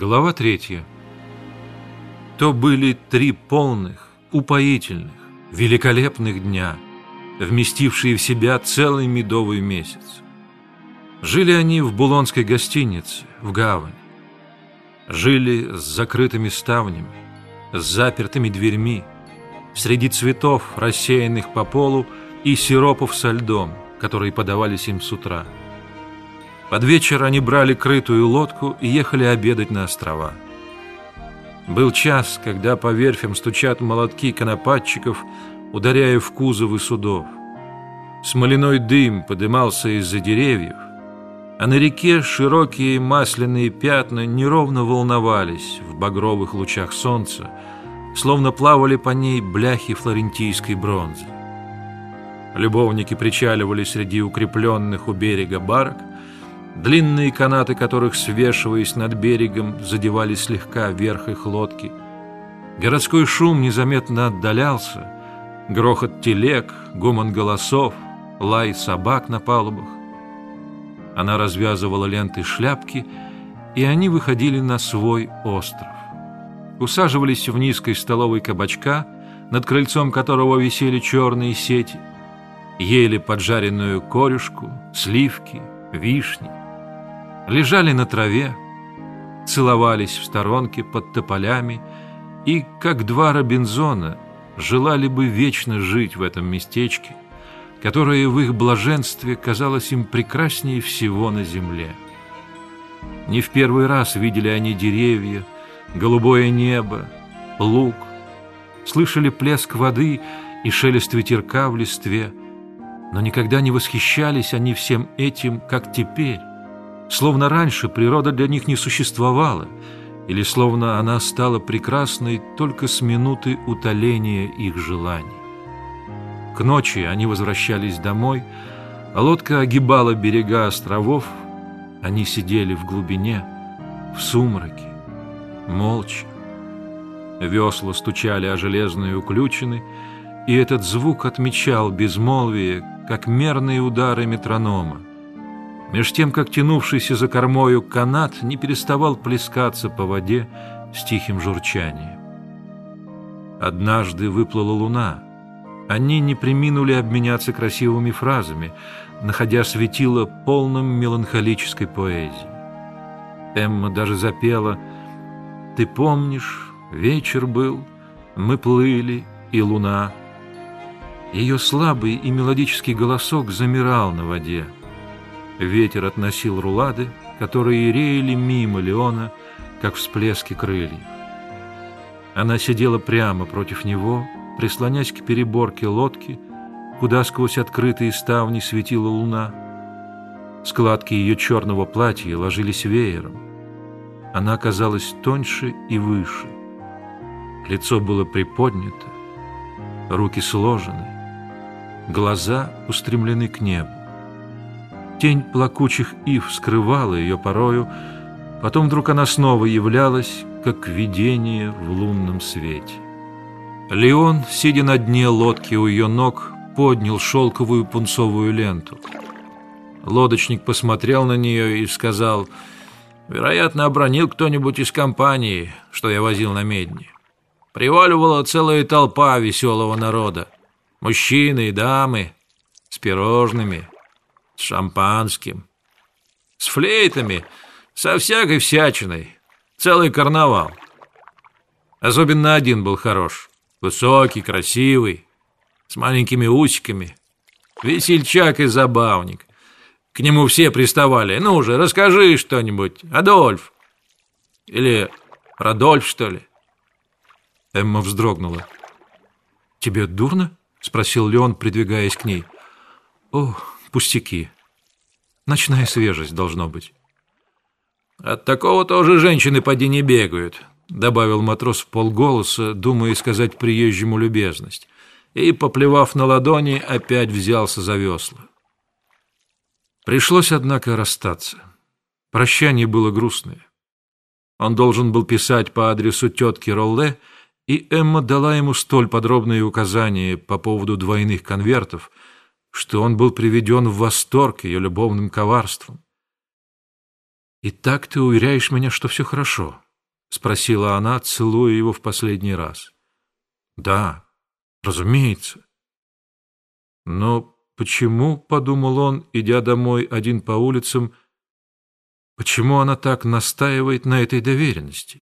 Глава третья. То были три полных, упоительных, великолепных дня, вместившие в себя целый медовый месяц. Жили они в Булонской гостинице, в гавани. Жили с закрытыми ставнями, с запертыми дверьми, среди цветов, рассеянных по полу, и сиропов со льдом, которые подавались им с утра. Под вечер они брали крытую лодку и ехали обедать на острова. Был час, когда по верфям стучат молотки конопатчиков, ударяя в кузовы судов. Смоляной дым подымался из-за деревьев, а на реке широкие масляные пятна неровно волновались в багровых лучах солнца, словно плавали по ней бляхи флорентийской бронзы. Любовники причаливали среди укрепленных у берега барок, длинные канаты которых, свешиваясь над берегом, задевали слегка верх их лодки. Городской шум незаметно отдалялся, грохот телег, гомон голосов, лай собак на палубах. Она развязывала ленты шляпки, и они выходили на свой остров. Усаживались в низкой столовой кабачка, над крыльцом которого висели черные сети, ели поджаренную корюшку, сливки, вишни лежали на траве, целовались в сторонке под тополями и, как два Робинзона, желали бы вечно жить в этом местечке, которое в их блаженстве казалось им прекраснее всего на земле. Не в первый раз видели они деревья, голубое небо, луг, слышали плеск воды и шелест ветерка в листве, но никогда не восхищались они всем этим, как теперь, Словно раньше природа для них не существовала, или словно она стала прекрасной только с минуты утоления их желаний. К ночи они возвращались домой, а лодка огибала берега островов, они сидели в глубине, в сумраке, молча. Весла стучали о железные уключины, и этот звук отмечал безмолвие, как мерные удары метронома. Меж тем, как тянувшийся за кормою канат не переставал плескаться по воде с тихим журчанием. Однажды выплыла луна. Они не приминули обменяться красивыми фразами, находя светило полным меланхолической поэзии. Эмма даже запела «Ты помнишь, вечер был, мы плыли, и луна». Ее слабый и мелодический голосок замирал на воде. Ветер относил рулады, которые реяли мимо Леона, как всплески крыльев. Она сидела прямо против него, прислонясь к переборке лодки, куда сквозь открытые ставни светила луна. Складки ее черного платья ложились веером. Она казалась тоньше и выше. Лицо было приподнято, руки сложены, глаза устремлены к небу. Тень плакучих ив скрывала ее порою, потом вдруг она снова являлась, как видение в лунном свете. Леон, сидя на дне лодки у ее ног, поднял шелковую пунцовую ленту. Лодочник посмотрел на нее и сказал, «Вероятно, обронил кто-нибудь из компании, что я возил на медне. Приваливала целая толпа веселого народа, мужчины и дамы с пирожными» с шампанским, с флейтами, со всякой всячиной. Целый карнавал. Особенно один был хорош. Высокий, красивый, с маленькими усиками. Весельчак и забавник. К нему все приставали. Ну уже, расскажи что-нибудь, Адольф. Или Радольф, что ли? Эмма вздрогнула. «Тебе дурно?» — спросил Леон, придвигаясь к ней. «Ох, Пустяки. Ночная свежесть должно быть. От такого тоже женщины поди не бегают, добавил матрос в полголоса, думая сказать приезжему любезность, и, поплевав на ладони, опять взялся за весла. Пришлось, однако, расстаться. Прощание было грустное. Он должен был писать по адресу тетки Ролле, и Эмма дала ему столь подробные указания по поводу двойных конвертов, что он был приведен в восторг ее любовным коварством. «И так ты уверяешь меня, что все хорошо», — спросила она, целуя его в последний раз. «Да, разумеется». «Но почему, — подумал он, идя домой один по улицам, — почему она так настаивает на этой доверенности?»